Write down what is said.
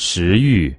食欲。